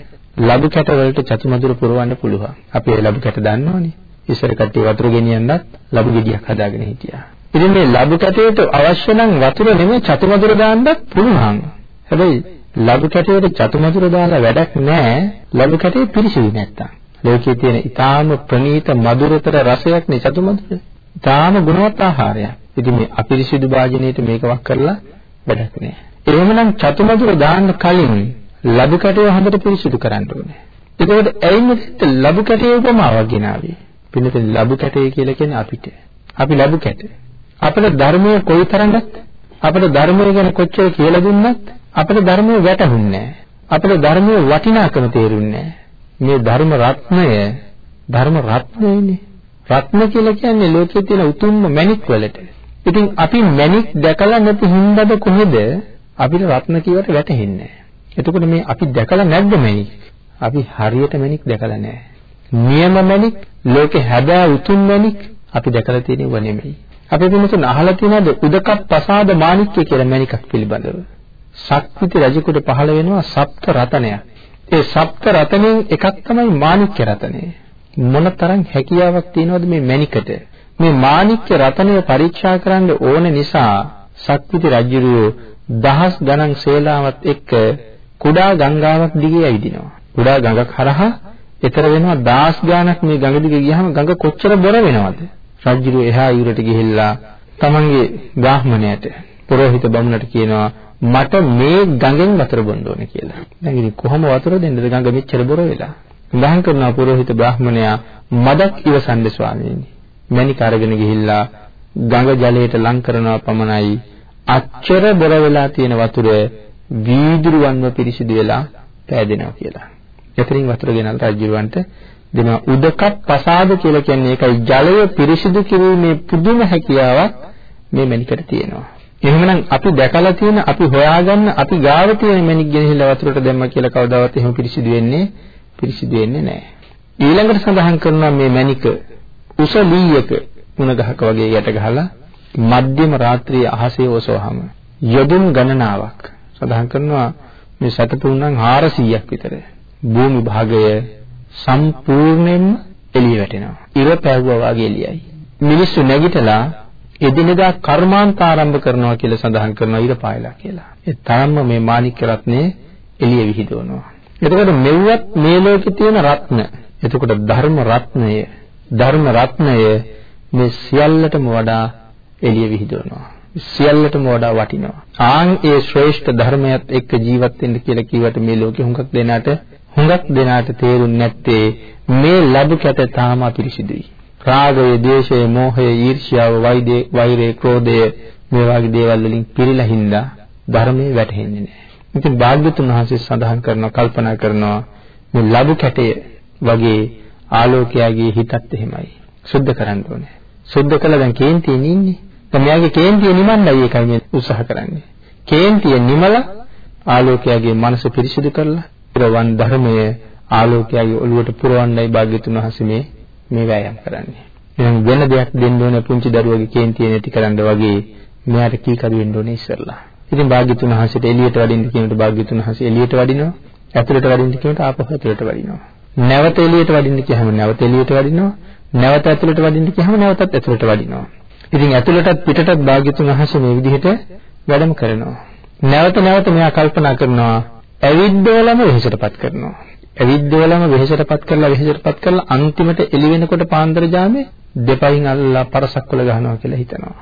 ලබු කැට වලට චතුමදුර පුරවන්න පුළුවන්. අපි ඒ ලබු කැට දන්නවනේ. ඉස්සර කට්ටිය වතුර ගෙනියන්නත් ලබු ගෙඩියක් හදාගෙන හිටියා. ඉතින් මේ ලබු කැටයට අවශ්‍ය නම් වතුර නෙමෙයි චතුමදුර දාන්නත් පුළුවන්. හැබැයි ලබු කැටයට චතුමදුර දාලා වැඩක් නැහැ. ලබු කැටේ පිරිසිදු නැත්තම්. ලෝකයේ තියෙන ඊටාම ප්‍රණීත මధుරතර රසයක් නේ චතුමදුර. ඊටාම ගුණවත් ආහාරයක්. ඉතින් මේ අපිරිසිදු භාජනයේට මේක වක් කරලා වැඩක් නැහැ. එහෙමනම් චතුමදුර දාන්න කලින් ලබු කැටේ හොඳට පිරිසිදු කරන්න ඕනේ. එතකොට ඇයින්ද ලබු කැටේ උපමාවක් ගෙනාවේ? පිළිතුරු ලබු කැටේ කියලා කියන්නේ අපිට. අපි ලබු කැටේ අපිට ධර්මයේ කොයිතරම්ද අපිට ධර්මය ගැන කොච්චර කියලා දුන්නත් අපිට ධර්මයේ වැටහුන්නේ නැහැ. අපිට ධර්මයේ වටිනාකම තේරුන්නේ මේ ධර්ම රත්නය ධර්ම රත්නයනේ. රත්න කියලා කියන්නේ ලෝකයේ තියෙන උතුම්ම මණික් වලට. ඉතින් අපි මණික් දැකලා නැති හින්දාද කොහෙද අපිට රත්න කියවට වැටහෙන්නේ නැහැ. එතකොට මේ අපි දැකලා නැද්ද මණික්? අපි හරියට මණික් දැකලා නැහැ. නියම මණික් ලෝකේ හැබෑ උතුම් මණික් අපි දැකලා තියෙනව නෙමෙයි. අපි වෙනතුන් අහලා තියෙනවද උදකප් ප්‍රසාද මාණික්‍ය කියලා මණිකක් පිළිබඳව. ශක්තිති රජුකට පහළ වෙනවා සප්ත රතනයක්. ඒ සප්ත රතනෙන් එකක් තමයි මාණික්‍ය රතනය. මොනතරම් හැකියාවක් තියෙනවද මේ මණිකට? මේ මාණික්‍ය රතනය පරීක්ෂා කරන්න ඕන නිසා ශක්තිති රජුරෝ දහස් ගණන් සේලාවත් එක්ක කුඩා ගංගාවක් දිගේ ඇවිදිනවා. කුඩා ගඟක් හරහා එතර වෙනවා දහස් ගාණක් මේ ගඟ දිගේ ගියාම ගඟ කොච්චර බොර වෙනවද? රජුරු එහා යුරට ගිහිල්ලා තමන්ගේ බ්‍රාහ්මණයට පොරොහිත බමුණට කියනවා මට මේ ගඟෙන් වතුර බොන්න ඕනේ කියලා. දැන් ඉතින් කොහොම වතුර දෙන්නද ගඟ මෙච්චර බොර වෙලා? උදාහරණ කරනවා පොරොහිත බ්‍රාහ්මණයා මදක් ඉවසන්නේ ස්වාමීනි. මණික අරගෙන ගිහිල්ලා ගඟ ජලයට ලං කරනවා පමණයි අච්චර බොර වෙලා තියෙන වතුර වීදුරුවන්ව පිරිසිදු වෙලා පෑදෙනවා කියලා. එතනින් වතුර ගෙනල්ලා රජුවන්ට දෙනවා උදකක් ප්‍රසාද කියලා කියන්නේ ඒකයි ජලය පිරිසිදු කිරීමේ පුදුම හැකියාවක් මේ මණිකට තියෙනවා. එහෙමනම් අපි දැකලා තියෙන අපි හොයාගන්න අපි ගාව තියෙන මණික් ගෙනහිලා වතුරට දැම්ම කියලා කවදාවත් එහෙම පිරිසිදු වෙන්නේ පිරිසිදු වෙන්නේ නැහැ. ඊළඟට සඳහන් කරනවා මේ මණික උස ලීයක මුණ ගහක වගේ යට ගහලා මධ්‍යම රාත්‍රියේ අහසේ ඔසවහම යොදුන් ගණනාවක් සඳහන් කරනවා මේ සතපුරුණන් 400ක් විතර භූමි භාගය සම්පූර්ණයෙන්ම එළිය වැටෙනවා. ඉර පැවුවා වගේ එළියයි. මිනිස්සු නැගිටලා එදිනෙදා කර්මාන්ත ආරම්භ කරනවා කියලා සඳහන් කරනවා ඉර පායලා කියලා. ඒ තරම්ම මේ මාණික්ක රත්නේ එළිය විහිදුවනවා. එතකොට මෙව්වත් මේ ලෝකේ තියෙන රත්න. එතකොට ධර්ම රත්නය ධර්ම රත්නය මේ සියල්ලටම වඩා එළිය විහිදුවනවා. සියල්ලටම වඩා වටිනවා. ආන් ඒ ශ්‍රේෂ්ඨ ධර්මයත් එක්ක ජීවත් වෙන්න කියලා කිව්වට මේ ලෝකේ හුඟක් දෙනාට හුඟක් දෙනාට තේරුන්නේ නැත්තේ මේ ලැබු කැට තාම අපිරිසිදුයි. රාගය, දේශය, මෝහය, ඊර්ෂ්‍යාව, වෛදේ, වෛරය, ක්‍රෝධය මේ වගේ දේවල් වලින් පිරීලා හින්දා ධර්මයේ වැටහෙන්නේ නැහැ. ඉතින් භාග්‍යතුන් වහන්සේ සඳහන් කරනවා කල්පනා කරනවා මේ ලැබු කැටය වගේ ආලෝකයාගේ හිතත් එහෙමයි. සුද්ධ කරන්න ඕනේ. සුද්ධ කළා දැන් කේන්තියෙන් ඉන්නේ. දැන් මෙයාගේ කේන්තිය නිමන්නයි ඒකයි මේ උත්සාහ කරන්නේ. කේන්තිය නිමලා ආලෝකයාගේ මනස පිරිසිදු කරලා පුරවන් ධර්මය ආලෝකයගේ ඔළුවට පුරවන්නයි භාග්‍යතුන් වහන්සේ මේ මේ වෑයම් කරන්නේ. එහෙනම් වෙන දෙයක් දෙන්න ඕනේ පුංචි දරුවගේ කේන්තිය නැති කරන්න වගේ මෙයාට කී කරු වෙන්න ඕනේ ඉස්සෙල්ලා. ඉතින් භාග්‍යතුන් වහන්සේට එළියට වඩින්න කියනකොට භාග්‍යතුන් වහන්සේ එළියට වඩිනවා. ඇතුළට වඩින්න කියනට ආපහු ඇතුළට වඩිනවා. නැවත එළියට වඩින්න කියහම නැවත එළියට වඩිනවා. නැවත ඇතුළට වඩින්න කියහම නැවතත් ඇතුළට වඩිනවා. ඉතින් ඇතුළටත් පිටටත් භාග්‍යතුන් වහන්සේ මේ විදිහට වැඩම කරනවා. නැවත නැවත මෙයා කල්පනා කරනවා ඇවිද්දවලම වෙහෙසටපත් කරනවා. ඇවිද්දවලම වෙහෙසටපත් කරලා වෙහෙසටපත් කරලා අන්තිමට එළි වෙනකොට පාන්දර ජාමේ දෙපයින් අල්ලලා පරසක්වල ගහනවා කියලා හිතනවා.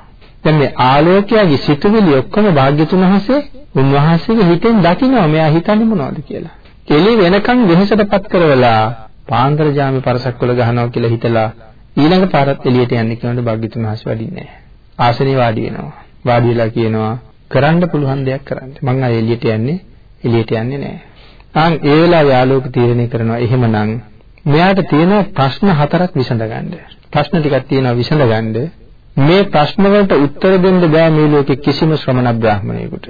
දැන් මේ ආලෝකයාගේ සිතුවිලි ඔක්කොම භාග්‍යතුන් වහන්සේ උන්වහන්සේගේ හිතෙන් දකිනවා මෙයා හිතන්නේ මොනවද කියලා. එළි වෙනකන් වෙහෙසටපත් කරවලා පාන්දර ජාමේ පරසක්වල ගහනවා කියලා හිතලා ඊළඟ පාරත් එළියට යන්න කියනකොට භාග්‍යතුන් වහන්සේ වඩින්නේ නැහැ. ආසනේ වාඩි වෙනවා. වාඩි වෙලා කියනවා කරන්න පුළුවන් දෙයක් කරන්න. මං ආයෙ එළියට යන්නේ එළියට යන්නේ නැහැ. ආන් ඒ වෙලාවේ ආලෝක තීරණය කරනවා එහෙමනම් මෙයාට තියෙන ප්‍රශ්න හතරක් විසඳගන්න. ප්‍රශ්න ටිකක් තියෙනවා විසඳගන්න. මේ ප්‍රශ්න වලට උත්තර දෙන්න බෑ මේ ලෝකේ කිසිම ශ්‍රමණ බ්‍රාහමණයෙකුට.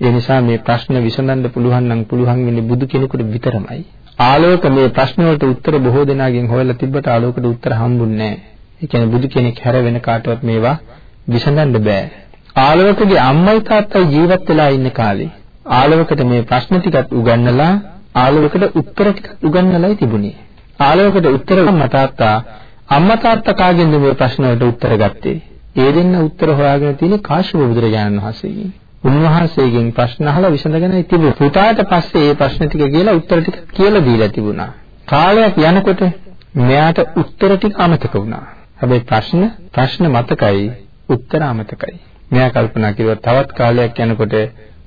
ඒ නිසා මේ ප්‍රශ්න විසඳන්න පුළුවන් නම් පුළුවන් වෙන්නේ බුදු කෙනෙකුට විතරමයි. ආලෝක මේ ප්‍රශ්න වලට උත්තර බොහෝ දෙනාගෙන් හොයලා තිබ්බට ආලෝකට උත්තර හම්බුන්නේ නැහැ. ඒ කියන්නේ බුදු කෙනෙක් හැර වෙන කාටවත් මේවා විසඳන්න බෑ. ආලෝකගේ අම්මයි තාත්තයි ජීවත් වෙලා ඉන්න කාලේ ආලෝකයට මේ ප්‍රශ්න ටිකත් උගන්වලා ආලෝකයට උත්තර ටිකත් උගන්වලායි තිබුණේ. ආලෝකයට උත්තර අම්මා තාත්තා අම්මා තාත්තා කාගෙන්ද මේ ප්‍රශ්න වලට උත්තර ගත්තේ? ඒ දෙන්න උත්තර හොයාගෙන තියෙන්නේ කාශ්‍යප බුදුරජාණන් වහන්සේගෙන්. උන්වහන්සේගෙන් ප්‍රශ්න අහලා විසඳගෙනයි තිබුණේ. පුතාට පස්සේ මේ ප්‍රශ්න ටික කියලා උත්තර ටික කියලා දීලා තිබුණා. කාලයක් යනකොට මෙයාට උත්තර ටික අමතක වුණා. හැබැයි ප්‍රශ්න ප්‍රශ්න මතකයි උත්තර අමතකයි. මෙයා කල්පනා කරුවා තවත් කාලයක් යනකොට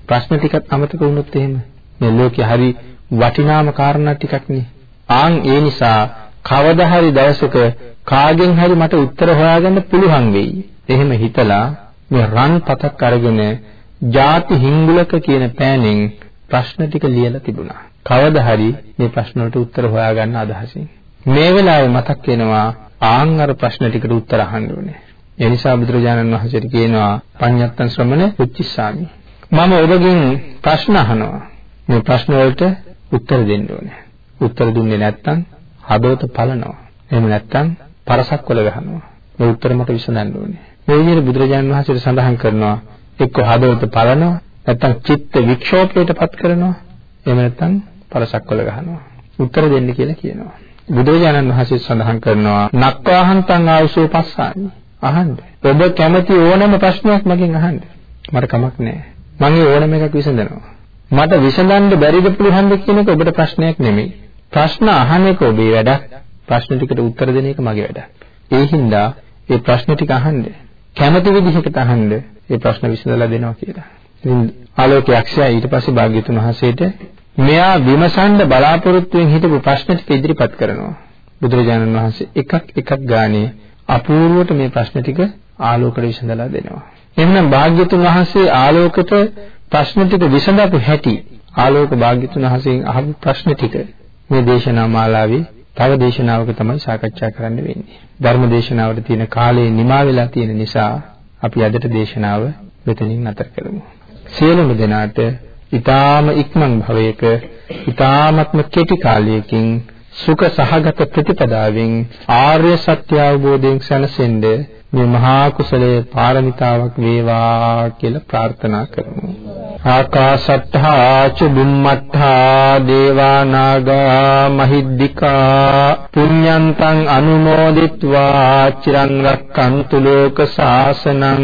ප්‍රශ්න ටිකක් අමතක වුණොත් එහෙම මේ ලෝකේ හරි වටිනාම කාරණා ටිකක් නේ. ආන් ඒ නිසා කවදා හරි දවසක කාගෙන් හරි මට උත්තර හොයාගන්න පුළුවන් වෙයි. එහෙම හිතලා මේ රන් පතක් අරගෙන ಜಾති හිංගුලක කියන පෑනෙන් ප්‍රශ්න ටික ලියලා තිබුණා. කවදා හරි මේ ප්‍රශ්න වලට උත්තර හොයාගන්න අදහසින්. මේ වෙලාවේ මතක් වෙනවා ආන් අර ප්‍රශ්න ටිකට උත්තර අහන්න ඕනේ. ඒ නිසා බුදුරජාණන් වහන්සේට කියනවා පඤ්ඤත්තං ශ්‍රමණ පුච්චිස්සාමි. මම ඔබගෙන් ප්‍රශ්න අහනවා. මේ ප්‍රශ්න වලට උත්තර දෙන්න ඕනේ. උත්තර දුන්නේ නැත්නම් හදවත පලනවා. එහෙම නැත්නම් පරසක්වල ගහනවා. මේ උත්තර මට විසඳන්න ඕනේ. මේ විදිහට බුදුරජාණන් වහන්සේට සඳහන් කරනවා එක්ක හදවත පලනවා නැත්නම් චිත්ත වික්ෂෝපයටපත් කරනවා. එහෙම නැත්නම් පරසක්වල ගහනවා. උත්තර දෙන්න කියලා කියනවා. බුදුරජාණන් වහන්සේ සඳහන් කරනවා නක්වාහන්තං ආවසෝ පස්සාමි අහන්න. ඔබ කැමති ඕනම ප්‍රශ්නයක් මගෙන් අහන්න. මට කමක් නැහැ. මම ඒ ඕනම එකක් විසඳනවා. මට විසඳන්න බැරිද පුළුවන්ද කියන එක ඔබට ප්‍රශ්නයක් නෙමෙයි. ප්‍රශ්න අහන එක ඔබේ වැඩක්. ප්‍රශ්න ටිකට උත්තර දෙන එක මගේ වැඩක්. ඒ හින්දා ඒ ප්‍රශ්න ටික අහන්න. කැමති විදිහකට අහන්න. ඒ ප්‍රශ්න විසඳලා දෙනවා කියලා. ඉතින් ආලෝක යක්ෂයා ඊට පස්සේ භාග්‍යතුන් වහන්සේට මෙයා විමසන්න බලාපොරොත්තු වෙන හිටපු ප්‍රශ්න ටික ඉදිරිපත් කරනවා. බුදුරජාණන් වහන්සේ එකක් එකක් ගානේ අපූර්වට මේ ප්‍රශ්න ටික ආලෝකයට විසඳලා දෙනවා. එහෙනම් භාග්‍යතුන් වහන්සේ ආලෝකයට ප්‍රශ්න ටික විසඳපු හැටි ආලෝක භාග්‍යතුන් වහන්සේගෙන් අහපු ප්‍රශ්න ටික මේ දේශනා මාලාවේ තව දේශනාවක තමයි සාකච්ඡා කරන්න වෙන්නේ. ධර්ම දේශනාවට තියෙන කාලය නිමා වෙලා තියෙන නිසා අපි අදට දේශනාව මෙතනින් නතර කරමු. සියලුම දෙනාට ඊ타ම ඉක්මන් භවයක ඊ타මත්ම කෙටි කාලයකින් සුඛ සහගත ප්‍රතිපදාවෙන් ආර්ය සත්‍ය අවබෝධයෙන් සැනසෙන්න මේ මහා කුසලයේ පාරමිතාවක් වේවා කියලා ප්‍රාර්ථනා කරමු. ආකාශත්තා චුම්මත්තා දේවා නාග මහිද්దికා පුඤ්ඤන්තං අනුමෝදිත්වා චිරන් රැක්කන්තු ලෝක සාසනං